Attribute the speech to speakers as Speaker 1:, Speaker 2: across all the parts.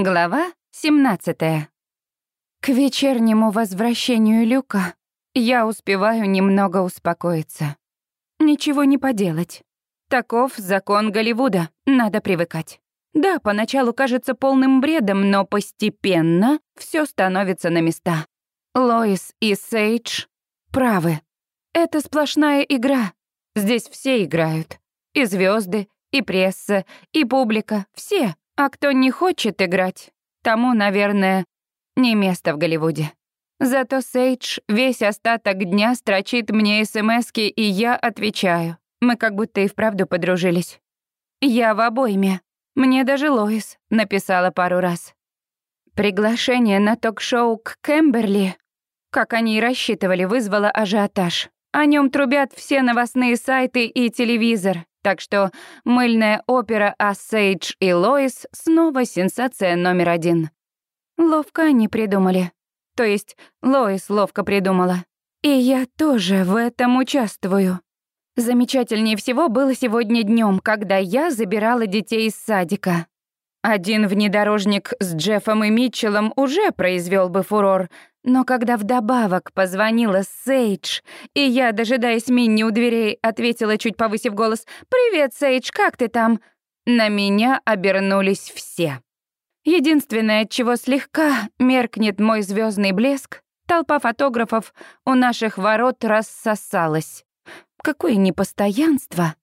Speaker 1: Глава 17. К вечернему возвращению Люка я успеваю немного успокоиться. Ничего не поделать. Таков закон Голливуда, надо привыкать. Да, поначалу кажется полным бредом, но постепенно все становится на места. Лоис и Сейдж правы. Это сплошная игра. Здесь все играют. И звезды, и пресса, и публика, все. А кто не хочет играть, тому, наверное, не место в Голливуде. Зато Сейдж весь остаток дня строчит мне СМСки, и я отвечаю. Мы как будто и вправду подружились. Я в обойме. Мне даже Лоис написала пару раз. Приглашение на ток-шоу к Кэмберли, как они и рассчитывали, вызвало ажиотаж. О нем трубят все новостные сайты и телевизор. Так что мыльная опера о Сейдж и Лоис снова сенсация номер один. Ловко они придумали. То есть Лоис ловко придумала. И я тоже в этом участвую. Замечательнее всего было сегодня днем, когда я забирала детей из садика. Один внедорожник с Джеффом и Митчеллом уже произвел бы фурор, но когда вдобавок позвонила Сейдж, и я, дожидаясь Минни у дверей, ответила, чуть повысив голос, «Привет, Сейдж, как ты там?» На меня обернулись все. Единственное, от чего слегка меркнет мой звездный блеск, толпа фотографов у наших ворот рассосалась. Какое непостоянство!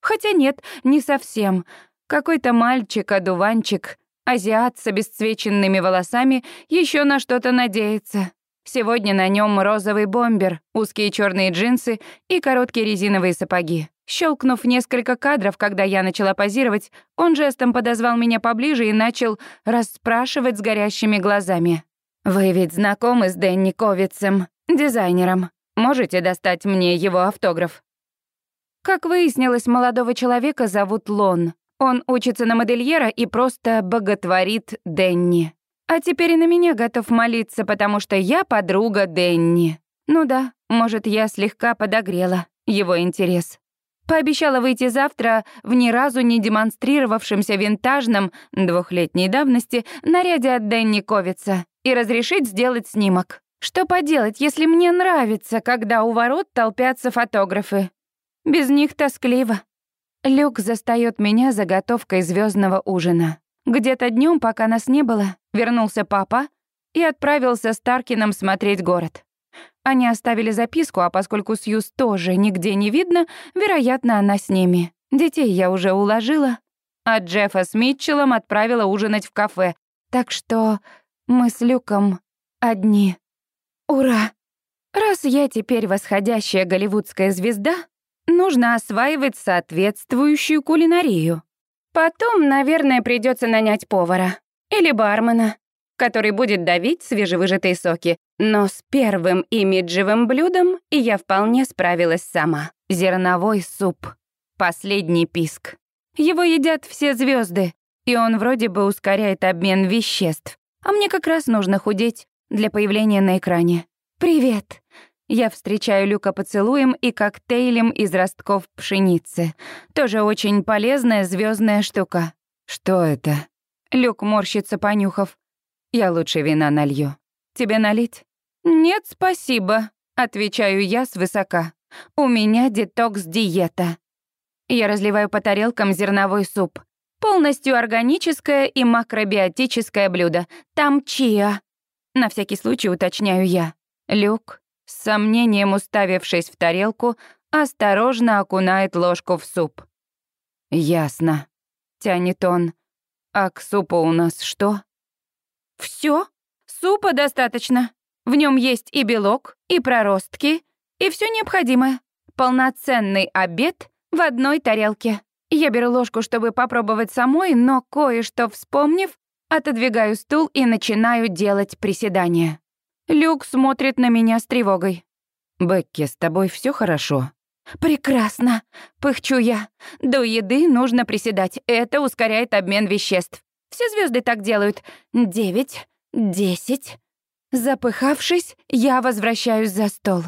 Speaker 1: Хотя нет, не совсем. Какой-то мальчик-одуванчик Азиат с обесцвеченными волосами еще на что-то надеется. Сегодня на нем розовый бомбер, узкие черные джинсы и короткие резиновые сапоги. Щелкнув несколько кадров, когда я начала позировать, он жестом подозвал меня поближе и начал расспрашивать с горящими глазами. «Вы ведь знакомы с Дэнни Ковицем, дизайнером. Можете достать мне его автограф?» Как выяснилось, молодого человека зовут Лон. Он учится на модельера и просто боготворит Денни. А теперь и на меня готов молиться, потому что я подруга Денни. Ну да, может, я слегка подогрела его интерес. Пообещала выйти завтра в ни разу не демонстрировавшемся винтажном двухлетней давности наряде от Дэнни Ковица и разрешить сделать снимок. Что поделать, если мне нравится, когда у ворот толпятся фотографы? Без них тоскливо. Люк застаёт меня заготовкой звездного ужина. Где-то днем, пока нас не было, вернулся папа и отправился с Таркином смотреть город. Они оставили записку, а поскольку Сьюз тоже нигде не видно, вероятно, она с ними. Детей я уже уложила, а Джеффа с Митчеллом отправила ужинать в кафе. Так что мы с Люком одни. Ура! Раз я теперь восходящая голливудская звезда, нужно осваивать соответствующую кулинарию. Потом, наверное, придется нанять повара или бармена, который будет давить свежевыжатые соки. Но с первым имиджевым блюдом я вполне справилась сама. Зерновой суп. Последний писк. Его едят все звезды, и он вроде бы ускоряет обмен веществ. А мне как раз нужно худеть для появления на экране. «Привет!» Я встречаю Люка поцелуем и коктейлем из ростков пшеницы. Тоже очень полезная звездная штука. Что это? Люк морщится, понюхав. Я лучше вина налью. Тебе налить? Нет, спасибо, отвечаю я свысока. У меня детокс-диета. Я разливаю по тарелкам зерновой суп. Полностью органическое и макробиотическое блюдо. Там чиа. На всякий случай уточняю я. Люк с сомнением уставившись в тарелку, осторожно окунает ложку в суп. «Ясно», — тянет он. «А к супу у нас что?» «Всё? Супа достаточно. В нём есть и белок, и проростки, и всё необходимое. Полноценный обед в одной тарелке. Я беру ложку, чтобы попробовать самой, но кое-что вспомнив, отодвигаю стул и начинаю делать приседания. Люк смотрит на меня с тревогой. «Бекки, с тобой все хорошо?» «Прекрасно!» — пыхчу я. «До еды нужно приседать. Это ускоряет обмен веществ. Все звезды так делают. Девять, десять...» Запыхавшись, я возвращаюсь за стол.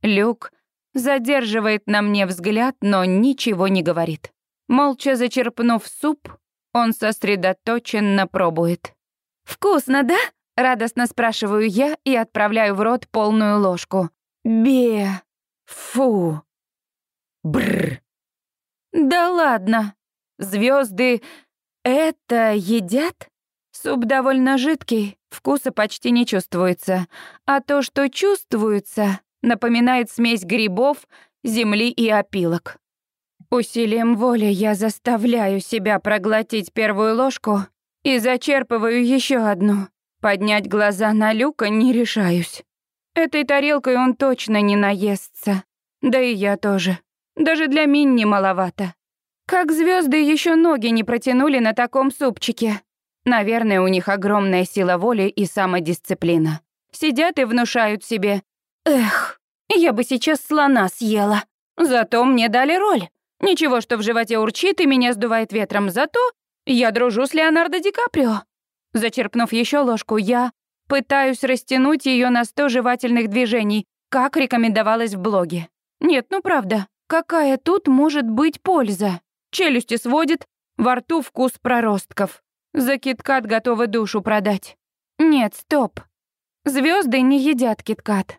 Speaker 1: Люк задерживает на мне взгляд, но ничего не говорит. Молча зачерпнув суп, он сосредоточенно пробует. «Вкусно, да?» — радостно спрашиваю я и отправляю в рот полную ложку. «Бе! Фу! Бррр!» «Да ладно! Звезды это едят?» Суп довольно жидкий, вкуса почти не чувствуется. А то, что чувствуется, напоминает смесь грибов, земли и опилок. Усилием воли я заставляю себя проглотить первую ложку и зачерпываю еще одну. Поднять глаза на Люка не решаюсь. Этой тарелкой он точно не наестся. Да и я тоже. Даже для Минни маловато. Как звезды еще ноги не протянули на таком супчике. Наверное, у них огромная сила воли и самодисциплина. Сидят и внушают себе. Эх, я бы сейчас слона съела. Зато мне дали роль. Ничего, что в животе урчит и меня сдувает ветром, зато я дружу с Леонардо Ди Каприо. Зачерпнув еще ложку, я пытаюсь растянуть ее на сто жевательных движений, как рекомендовалось в блоге. Нет, ну правда, какая тут может быть польза? Челюсти сводит, во рту вкус проростков. За киткат готовы душу продать. Нет, стоп. Звезды не едят киткат.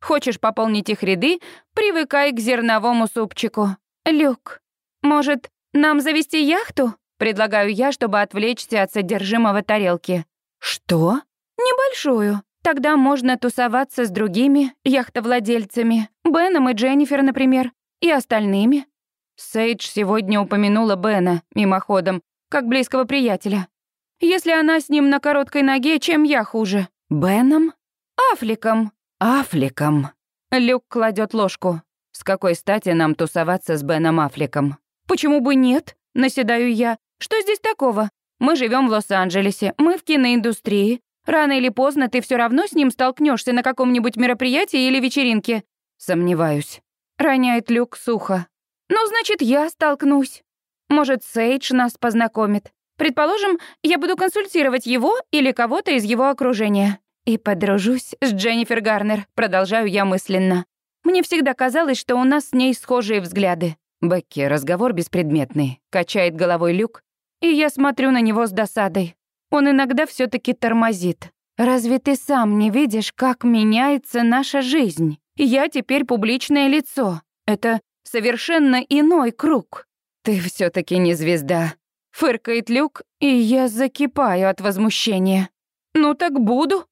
Speaker 1: Хочешь пополнить их ряды, привыкай к зерновому супчику. Люк, может, нам завести яхту? Предлагаю я, чтобы отвлечься от содержимого тарелки. Что? Небольшую. Тогда можно тусоваться с другими яхтовладельцами, Беном и Дженнифер, например, и остальными. Сейдж сегодня упомянула Бена мимоходом, как близкого приятеля. Если она с ним на короткой ноге, чем я хуже? Беном? Афликом. Афликом. Люк кладет ложку. С какой стати нам тусоваться с Беном Афликом? Почему бы нет? Наседаю я. Что здесь такого? Мы живем в Лос-Анджелесе, мы в киноиндустрии. Рано или поздно ты все равно с ним столкнешься на каком-нибудь мероприятии или вечеринке. Сомневаюсь. Роняет Люк сухо. Ну, значит, я столкнусь. Может, Сейдж нас познакомит. Предположим, я буду консультировать его или кого-то из его окружения. И подружусь с Дженнифер Гарнер, продолжаю я мысленно. Мне всегда казалось, что у нас с ней схожие взгляды. Бекки, разговор беспредметный. Качает головой Люк, и я смотрю на него с досадой. Он иногда все таки тормозит. Разве ты сам не видишь, как меняется наша жизнь? Я теперь публичное лицо. Это совершенно иной круг. Ты все таки не звезда. Фыркает Люк, и я закипаю от возмущения. Ну так буду.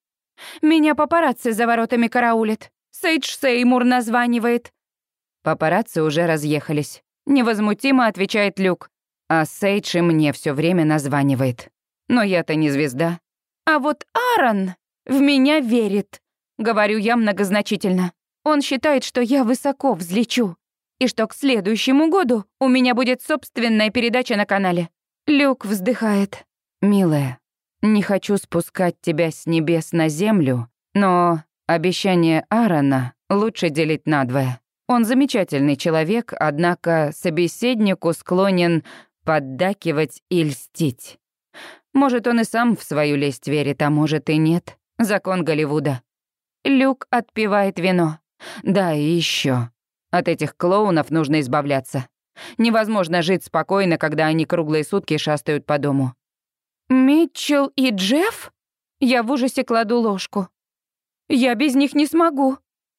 Speaker 1: Меня папарацци за воротами караулит. Сейдж Сеймур названивает. Папарацци уже разъехались. Невозмутимо отвечает Люк. А Сейдж и мне все время названивает. Но я-то не звезда. А вот Аарон в меня верит. Говорю я многозначительно. Он считает, что я высоко взлечу и что к следующему году у меня будет собственная передача на канале. Люк вздыхает. «Милая, не хочу спускать тебя с небес на землю, но обещание Аарона лучше делить надвое. Он замечательный человек, однако собеседнику склонен поддакивать и льстить. Может, он и сам в свою лесть верит, а может и нет. Закон Голливуда. Люк отпивает вино. Да, и еще. От этих клоунов нужно избавляться. Невозможно жить спокойно, когда они круглые сутки шастают по дому. «Митчелл и Джефф?» Я в ужасе кладу ложку. «Я без них не смогу».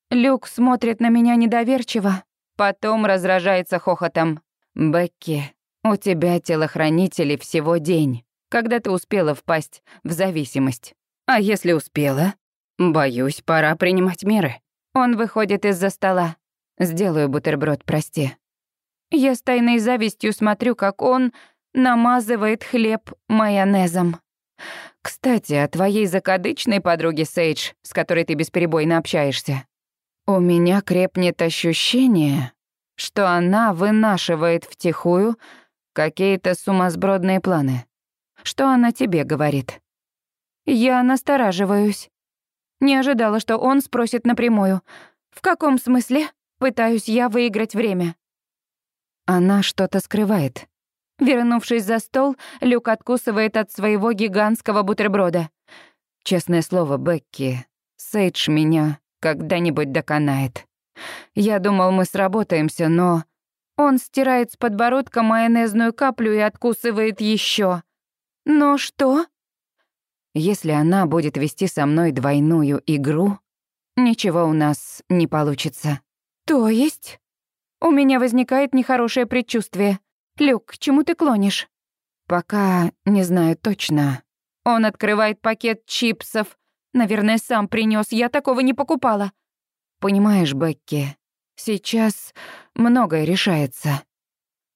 Speaker 1: Люк смотрит на меня недоверчиво, потом разражается хохотом. «Бекки, у тебя телохранители всего день, когда ты успела впасть в зависимость. А если успела? Боюсь, пора принимать меры». Он выходит из-за стола. Сделаю бутерброд, прости. Я с тайной завистью смотрю, как он намазывает хлеб майонезом. Кстати, о твоей закадычной подруге Сейдж, с которой ты бесперебойно общаешься. У меня крепнет ощущение, что она вынашивает втихую какие-то сумасбродные планы. Что она тебе говорит? Я настораживаюсь. Не ожидала, что он спросит напрямую. В каком смысле? Пытаюсь я выиграть время. Она что-то скрывает. Вернувшись за стол, Люк откусывает от своего гигантского бутерброда. Честное слово, Бекки, Сейдж меня когда-нибудь доконает. Я думал, мы сработаемся, но... Он стирает с подбородка майонезную каплю и откусывает еще. Но что? Если она будет вести со мной двойную игру, ничего у нас не получится. То есть? У меня возникает нехорошее предчувствие. Люк, к чему ты клонишь? Пока не знаю точно. Он открывает пакет чипсов. Наверное, сам принес. Я такого не покупала. Понимаешь, Бекки, сейчас многое решается.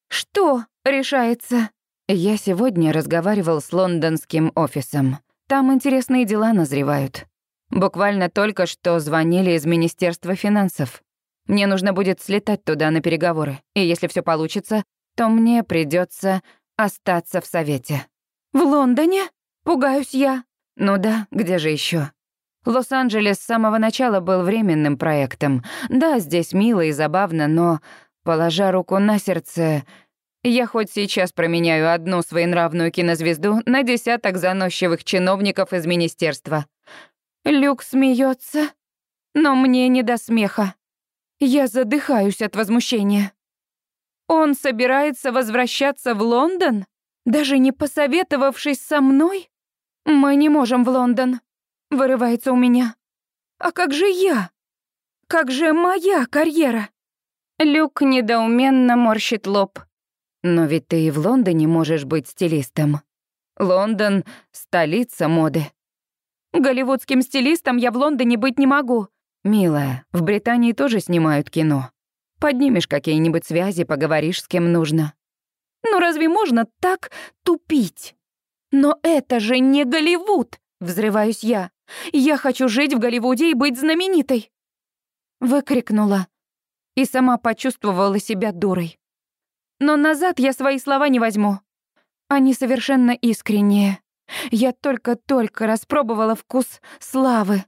Speaker 1: Что решается? Я сегодня разговаривал с лондонским офисом. Там интересные дела назревают. Буквально только что звонили из Министерства финансов. Мне нужно будет слетать туда на переговоры. И если все получится, то мне придется остаться в Совете. В Лондоне? Пугаюсь я. Ну да, где же еще? Лос-Анджелес с самого начала был временным проектом. Да, здесь мило и забавно, но, положа руку на сердце, я хоть сейчас променяю одну своенравную кинозвезду на десяток заносчивых чиновников из министерства. Люк смеется, но мне не до смеха. Я задыхаюсь от возмущения. Он собирается возвращаться в Лондон, даже не посоветовавшись со мной? Мы не можем в Лондон. Вырывается у меня. А как же я? Как же моя карьера? Люк недоуменно морщит лоб. Но ведь ты и в Лондоне можешь быть стилистом. Лондон — столица моды. Голливудским стилистом я в Лондоне быть не могу. Милая, в Британии тоже снимают кино. Поднимешь какие-нибудь связи, поговоришь с кем нужно. Ну разве можно так тупить? Но это же не Голливуд, взрываюсь я. Я хочу жить в Голливуде и быть знаменитой. Выкрикнула и сама почувствовала себя дурой. Но назад я свои слова не возьму. Они совершенно искренние. Я только-только распробовала вкус славы.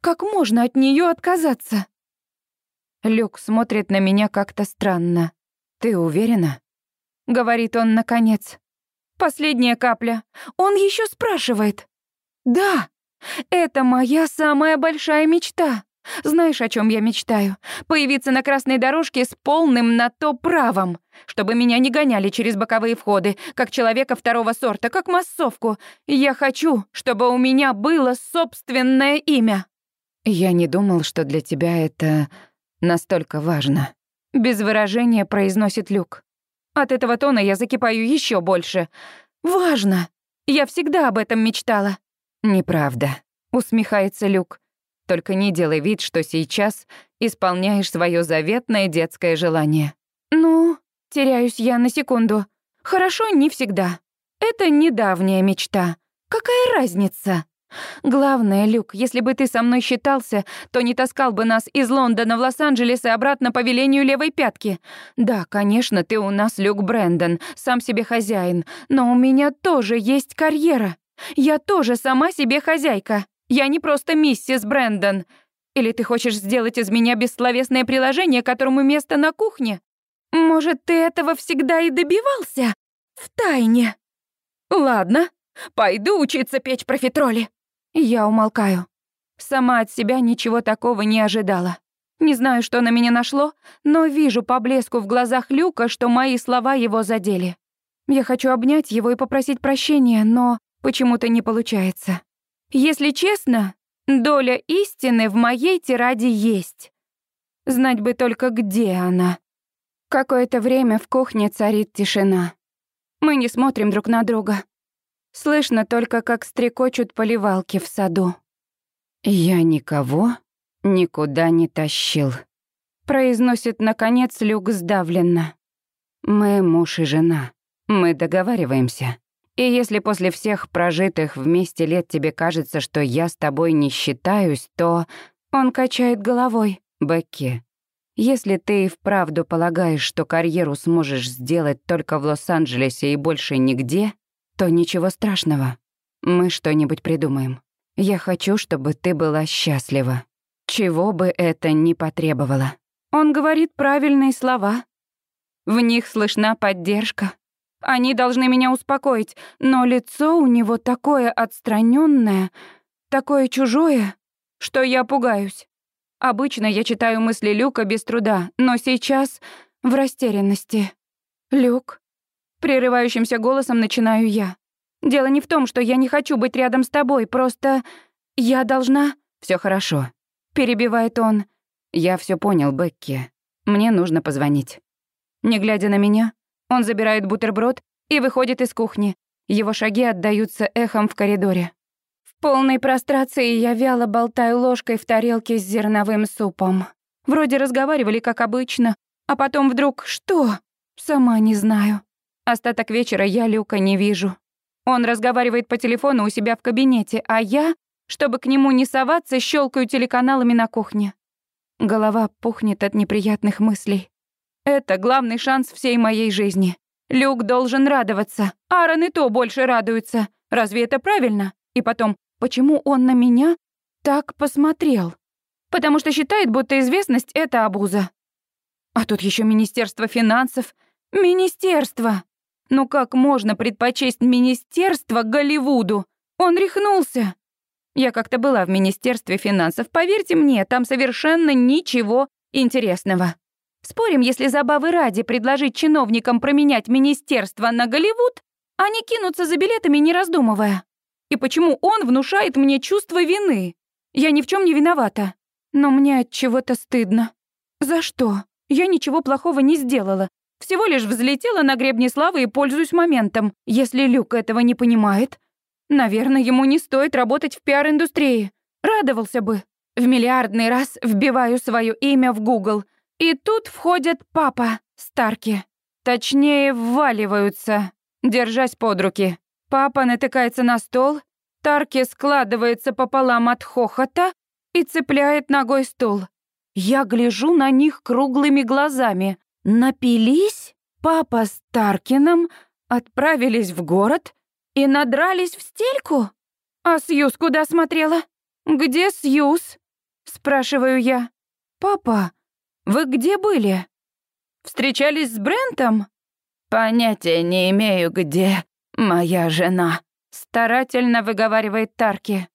Speaker 1: Как можно от нее отказаться? Люк смотрит на меня как-то странно. «Ты уверена?» — говорит он наконец. «Последняя капля. Он еще спрашивает». «Да, это моя самая большая мечта. Знаешь, о чем я мечтаю? Появиться на красной дорожке с полным на то правом, чтобы меня не гоняли через боковые входы, как человека второго сорта, как массовку. Я хочу, чтобы у меня было собственное имя. Я не думал, что для тебя это настолько важно. Без выражения произносит Люк. От этого тона я закипаю еще больше. Важно. Я всегда об этом мечтала. Неправда, усмехается Люк. Только не делай вид, что сейчас исполняешь свое заветное детское желание. Ну, теряюсь я на секунду. Хорошо, не всегда. Это недавняя мечта. Какая разница? Главное, Люк, если бы ты со мной считался, то не таскал бы нас из Лондона в Лос-Анджелес и обратно по велению левой пятки. Да, конечно, ты у нас Люк Брэндон, сам себе хозяин, но у меня тоже есть карьера. Я тоже сама себе хозяйка. Я не просто миссис Брэндон. Или ты хочешь сделать из меня бессловесное приложение, которому место на кухне? Может, ты этого всегда и добивался? В тайне. Ладно, пойду учиться печь профитроли. Я умолкаю. Сама от себя ничего такого не ожидала. Не знаю, что на меня нашло, но вижу по блеску в глазах Люка, что мои слова его задели. Я хочу обнять его и попросить прощения, но почему-то не получается. Если честно, доля истины в моей тираде есть. Знать бы только, где она. Какое-то время в кухне царит тишина. Мы не смотрим друг на друга. Слышно только, как стрекочут поливалки в саду. «Я никого никуда не тащил», — произносит, наконец, Люк сдавленно. «Мы муж и жена. Мы договариваемся. И если после всех прожитых вместе лет тебе кажется, что я с тобой не считаюсь, то он качает головой. Бекки, если ты и вправду полагаешь, что карьеру сможешь сделать только в Лос-Анджелесе и больше нигде, то ничего страшного. Мы что-нибудь придумаем. Я хочу, чтобы ты была счастлива. Чего бы это ни потребовало. Он говорит правильные слова. В них слышна поддержка. Они должны меня успокоить, но лицо у него такое отстраненное, такое чужое, что я пугаюсь. Обычно я читаю мысли Люка без труда, но сейчас в растерянности. «Люк?» Прерывающимся голосом начинаю я. Дело не в том, что я не хочу быть рядом с тобой, просто я должна... Все хорошо. Перебивает он. Я все понял, Бекки. Мне нужно позвонить. Не глядя на меня, он забирает бутерброд и выходит из кухни. Его шаги отдаются эхом в коридоре. В полной прострации я вяло болтаю ложкой в тарелке с зерновым супом. Вроде разговаривали, как обычно, а потом вдруг что? Сама не знаю. Остаток вечера я Люка не вижу. Он разговаривает по телефону у себя в кабинете, а я, чтобы к нему не соваться, щелкаю телеканалами на кухне. Голова пухнет от неприятных мыслей. Это главный шанс всей моей жизни. Люк должен радоваться. Аарон и то больше радуется. Разве это правильно? И потом, почему он на меня так посмотрел? Потому что считает, будто известность — это обуза. А тут еще Министерство финансов. Министерство! Ну как можно предпочесть Министерство Голливуду? Он рехнулся. Я как-то была в Министерстве финансов. Поверьте мне, там совершенно ничего интересного. Спорим, если забавы ради предложить чиновникам променять министерство на Голливуд, они кинутся за билетами, не раздумывая. И почему он внушает мне чувство вины? Я ни в чем не виновата. Но мне от чего-то стыдно. За что? Я ничего плохого не сделала. Всего лишь взлетела на гребне славы и пользуюсь моментом. Если Люк этого не понимает, наверное, ему не стоит работать в пиар-индустрии. Радовался бы. В миллиардный раз вбиваю свое имя в Google — и тут входят папа, Старки. Точнее, вваливаются, держась под руки. Папа натыкается на стол, Тарки складывается пополам от хохота и цепляет ногой стул. Я гляжу на них круглыми глазами. Напились? Папа с Таркином отправились в город и надрались в стельку? А Сьюз куда смотрела? Где Сьюз? Спрашиваю я. Папа, вы где были? Встречались с Брентом? Понятия не имею, где моя жена. Старательно выговаривает Тарки.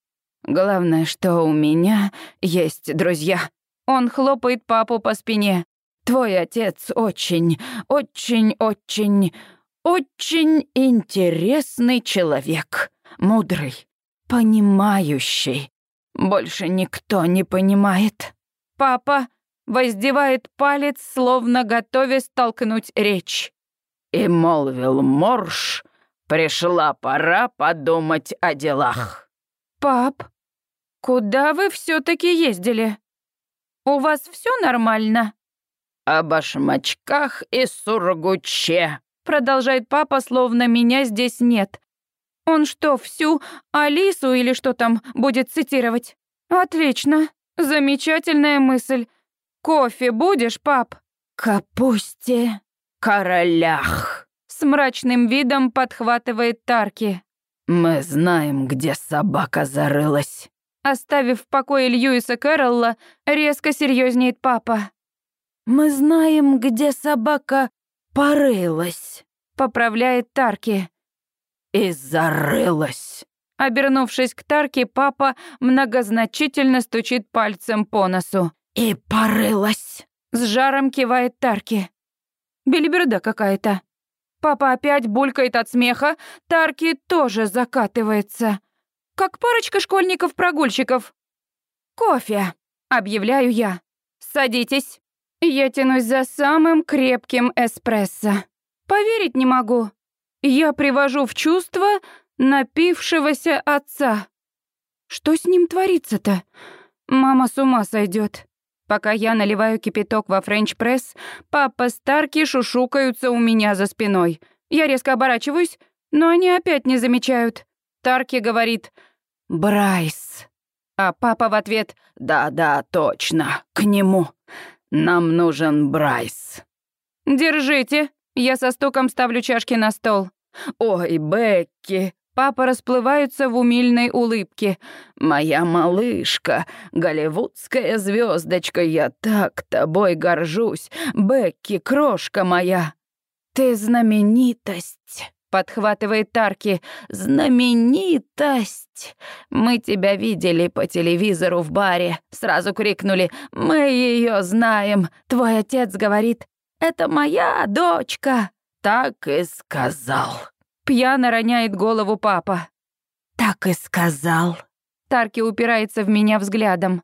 Speaker 1: Главное, что у меня есть друзья. Он хлопает папу по спине. Твой отец очень, очень, очень, очень интересный человек. Мудрый, понимающий. Больше никто не понимает. Папа воздевает палец, словно готовясь столкнуть речь. И молвил Морш, пришла пора подумать о делах. Пап, куда вы все таки ездили? У вас все нормально? О башмачках и сургуче, продолжает папа, словно меня здесь нет. Он что, всю Алису или что там будет цитировать? Отлично, замечательная мысль. «Кофе будешь, пап?» «Капусте, королях!» С мрачным видом подхватывает Тарки. «Мы знаем, где собака зарылась». Оставив в покое Льюиса Кэрролла, резко серьезнеет папа. «Мы знаем, где собака порылась», — поправляет Тарки. «И зарылась». Обернувшись к Тарке, папа многозначительно стучит пальцем по носу. «И порылась!» — с жаром кивает Тарки. Белиберда какая-то. Папа опять булькает от смеха, Тарки тоже закатывается. Как парочка школьников-прогульщиков. «Кофе!» — объявляю я. «Садитесь». Я тянусь за самым крепким эспрессо. Поверить не могу. Я привожу в чувство напившегося отца. Что с ним творится-то? Мама с ума сойдет. Пока я наливаю кипяток во френч-пресс, папа Старки шушукаются у меня за спиной. Я резко оборачиваюсь, но они опять не замечают. Тарки говорит «Брайс». А папа в ответ «Да-да, точно, к нему. Нам нужен Брайс». «Держите». Я со стуком ставлю чашки на стол. «Ой, Бекки, Папа расплывается в умильной улыбке. «Моя малышка, голливудская звездочка, я так тобой горжусь. Бекки, крошка моя!» «Ты знаменитость!» — подхватывает Тарки. «Знаменитость! Мы тебя видели по телевизору в баре. Сразу крикнули «Мы ее знаем!» Твой отец говорит «Это моя дочка!» Так и сказал. Пьяно роняет голову папа.
Speaker 2: Так и сказал.
Speaker 1: Тарки упирается в меня взглядом.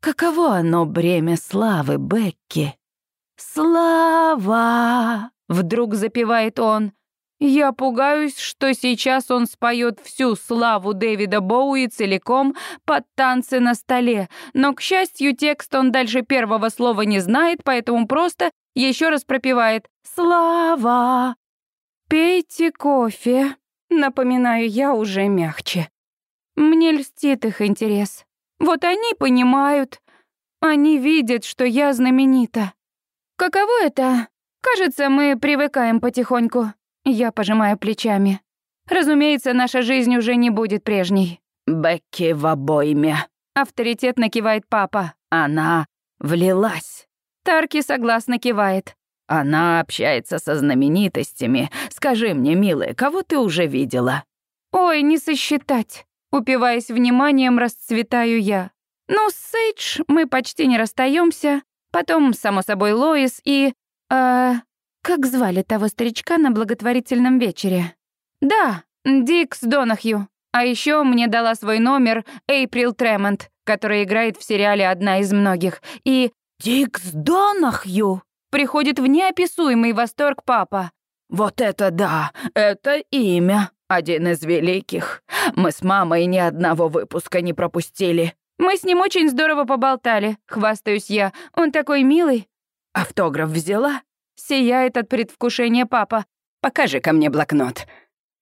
Speaker 2: Каково оно бремя славы, Бекки? Слава!
Speaker 1: Вдруг запевает он. Я пугаюсь, что сейчас он споет всю славу Дэвида Боуи целиком под танцы на столе, но, к счастью, текст он дальше первого слова не знает, поэтому просто еще раз пропевает «Слава». «Пейте кофе», напоминаю я уже мягче. Мне льстит их интерес. Вот они понимают, они видят, что я знаменита. Каково это? Кажется, мы привыкаем потихоньку. Я пожимаю плечами. Разумеется, наша жизнь уже не будет прежней.
Speaker 2: Бекки в обойме.
Speaker 1: Авторитетно кивает папа.
Speaker 2: Она влилась.
Speaker 1: Тарки согласно кивает.
Speaker 2: Она общается со знаменитостями. Скажи мне, милая, кого ты уже видела?
Speaker 1: Ой, не сосчитать. Упиваясь вниманием, расцветаю я. Ну, с Сейдж мы почти не расстаемся. Потом, само собой, Лоис и... Э, как звали того старичка на благотворительном вечере? Да, Дикс Донахью. А еще мне дала свой номер Эйприл Тремонт, которая играет в сериале «Одна из многих». И
Speaker 2: «Дикс Донахью!»
Speaker 1: Приходит в неописуемый восторг папа.
Speaker 2: «Вот это да! Это имя! Один из великих! Мы с мамой ни одного выпуска не пропустили!»
Speaker 1: «Мы с ним очень здорово поболтали», — хвастаюсь я. «Он такой милый».
Speaker 2: «Автограф взяла?»
Speaker 1: Сияет от предвкушения папа.
Speaker 2: покажи ко мне блокнот.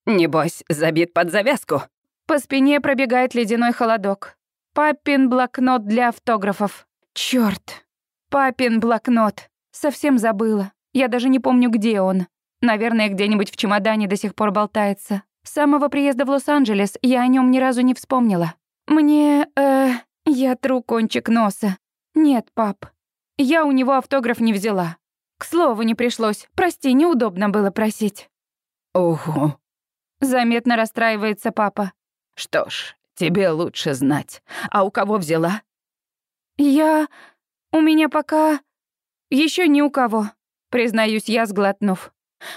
Speaker 2: Небось, забит под завязку».
Speaker 1: По спине пробегает ледяной холодок. Папин блокнот для автографов. Чёрт. Папин блокнот. Совсем забыла. Я даже не помню, где он. Наверное, где-нибудь в чемодане до сих пор болтается. С самого приезда в Лос-Анджелес я о нем ни разу не вспомнила. Мне, э, я тру кончик носа. Нет, пап, я у него автограф не взяла. К слову, не пришлось. Прости, неудобно было просить.
Speaker 2: Ого.
Speaker 1: Заметно расстраивается папа.
Speaker 2: Что ж, тебе лучше знать. А у кого взяла?
Speaker 1: Я... У меня пока... еще ни у кого. Признаюсь я, сглотнув.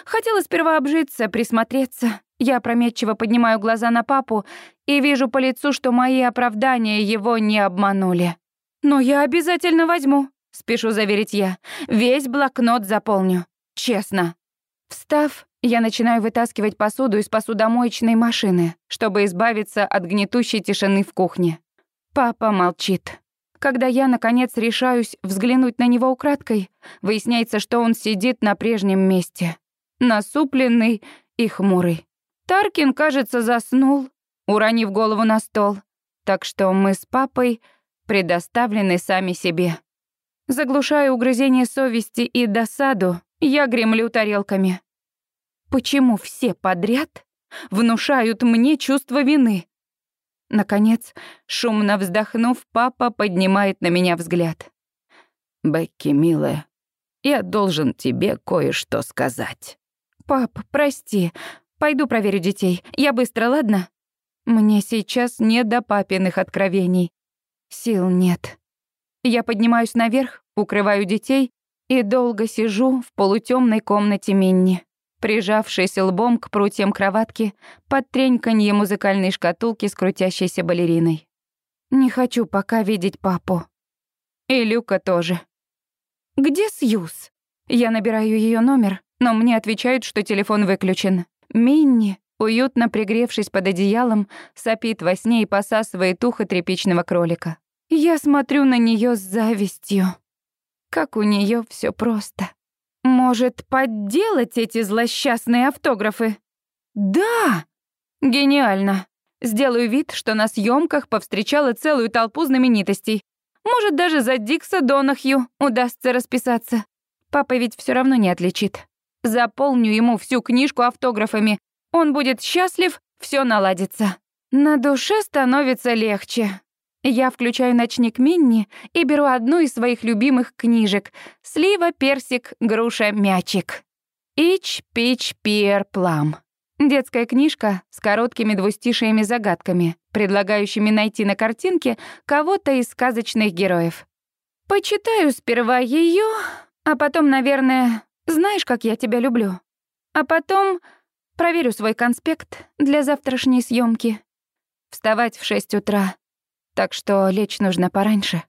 Speaker 1: Хотела сперва обжиться, присмотреться. Я опрометчиво поднимаю глаза на папу и вижу по лицу, что мои оправдания его не обманули. «Но я обязательно возьму», Спешу заверить я. Весь блокнот заполню. Честно. Встав, я начинаю вытаскивать посуду из посудомоечной машины, чтобы избавиться от гнетущей тишины в кухне. Папа молчит. Когда я, наконец, решаюсь взглянуть на него украдкой, выясняется, что он сидит на прежнем месте. Насупленный и хмурый. Таркин, кажется, заснул, уронив голову на стол. Так что мы с папой предоставлены сами себе. Заглушая угрызение совести и досаду, я гремлю тарелками. Почему все подряд внушают мне чувство вины? Наконец, шумно вздохнув, папа поднимает на меня взгляд.
Speaker 2: «Бекки, милая, я должен тебе кое-что сказать».
Speaker 1: «Пап, прости. Пойду проверю детей. Я быстро, ладно?» Мне сейчас не до папиных откровений. Сил нет. Я поднимаюсь наверх, укрываю детей и долго сижу в полутемной комнате Минни, прижавшись лбом к прутьям кроватки под треньканье музыкальной шкатулки с крутящейся балериной. Не хочу пока видеть папу. И Люка тоже. «Где Сьюз?» Я набираю ее номер, но мне отвечают, что телефон выключен. Минни, уютно пригревшись под одеялом, сопит во сне и посасывает ухо тряпичного кролика. Я смотрю на нее с завистью. Как у нее все просто. Может, подделать эти злосчастные автографы? Да! Гениально. Сделаю вид, что на съемках повстречала целую толпу знаменитостей. Может, даже за Дикса Донахью удастся расписаться. Папа ведь все равно не отличит. Заполню ему всю книжку автографами. Он будет счастлив, все наладится. На душе становится легче. Я включаю ночник Минни и беру одну из своих любимых книжек «Слива, персик, груша, мячик». «Ич, пич, пиер, плам». Детская книжка с короткими двустишиями-загадками, предлагающими найти на картинке кого-то из сказочных героев. Почитаю сперва ее, а потом, наверное, «Знаешь, как я тебя люблю». А потом Проверю свой конспект для завтрашней съемки. Вставать в 6 утра, так что лечь нужно пораньше.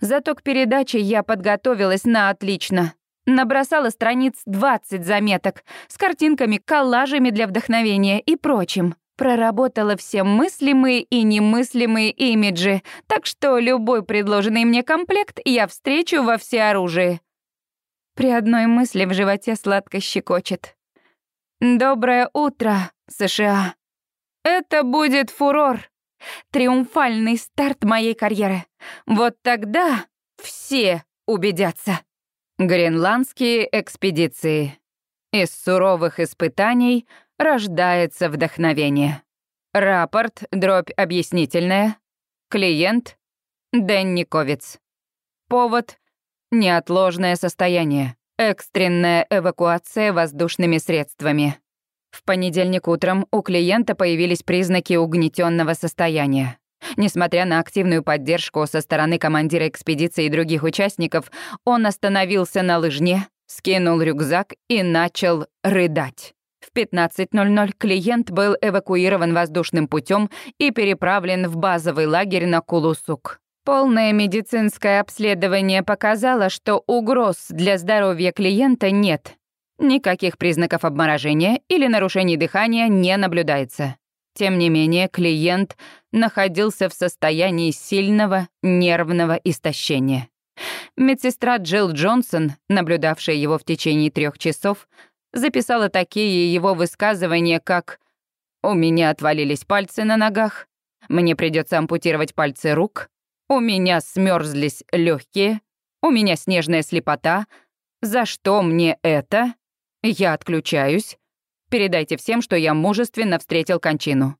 Speaker 1: Зато к передаче я подготовилась на отлично. Набросала страниц 20 заметок с картинками, коллажами для вдохновения и прочим. Проработала все мыслимые и немыслимые имиджи, так что любой предложенный мне комплект я встречу во всеоружии. При одной мысли в животе сладко щекочет. Доброе утро, США. Это будет фурор. Триумфальный старт моей карьеры. Вот тогда все убедятся. Гренландские экспедиции. Из суровых испытаний рождается вдохновение. Рапорт, дробь объяснительная. Клиент — Дэнни Ковиц. Повод — неотложное состояние. Экстренная эвакуация воздушными средствами. В понедельник утром у клиента появились признаки угнетенного состояния. Несмотря на активную поддержку со стороны командира экспедиции и других участников, он остановился на лыжне, скинул рюкзак и начал рыдать. В 15.00 клиент был эвакуирован воздушным путем и переправлен в базовый лагерь на Кулусук. Полное медицинское обследование показало, что угроз для здоровья клиента нет. Никаких признаков обморожения или нарушений дыхания не наблюдается. Тем не менее, клиент находился в состоянии сильного нервного истощения. Медсестра Джилл Джонсон, наблюдавшая его в течение трех часов, записала такие его высказывания, как «У меня отвалились пальцы на ногах», «Мне придется ампутировать пальцы рук», «У меня смерзлись легкие», «У меня снежная слепота», «За что мне это?» «Я отключаюсь», Передайте всем, что я мужественно встретил кончину.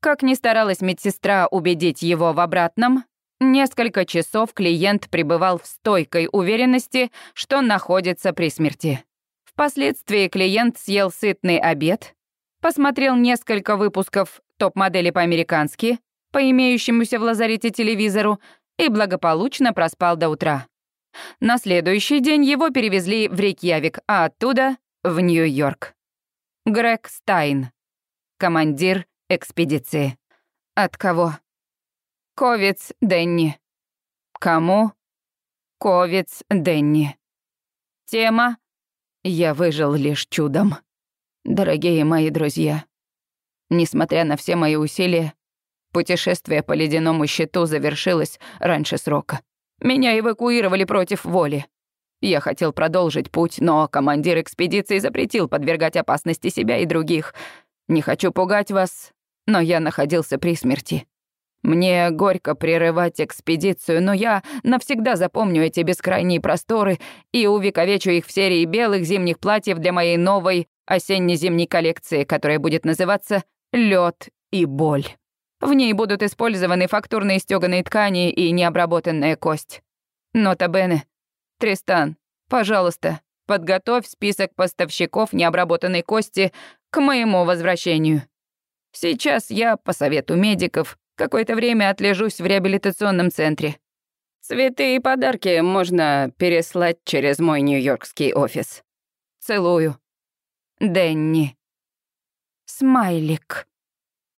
Speaker 1: Как ни старалась медсестра убедить его в обратном, несколько часов клиент пребывал в стойкой уверенности, что находится при смерти. Впоследствии клиент съел сытный обед, посмотрел несколько выпусков топ-модели по-американски, по имеющемуся в лазарете телевизору, и благополучно проспал до утра. На следующий день его перевезли в Рейкьявик, а оттуда — в Нью-Йорк. Грег Стайн, командир экспедиции. От кого? Ковиц Денни. Кому? Ковиц Денни. Тема «Я выжил лишь чудом». Дорогие мои друзья, несмотря на все мои усилия, путешествие по ледяному щиту завершилось раньше срока. Меня эвакуировали против воли. Я хотел продолжить путь, но командир экспедиции запретил подвергать опасности себя и других. Не хочу пугать вас, но я находился при смерти. Мне горько прерывать экспедицию, но я навсегда запомню эти бескрайние просторы и увековечу их в серии белых зимних платьев для моей новой осенне-зимней коллекции, которая будет называться «Лёд и боль». В ней будут использованы фактурные стёганые ткани и необработанная кость. Нота Бене, Тристан, пожалуйста, подготовь список поставщиков необработанной кости к моему возвращению. Сейчас я, по совету медиков, какое-то время отлежусь в реабилитационном центре. Цветы и подарки можно переслать через мой нью-йоркский офис. Целую. Дэнни. Смайлик.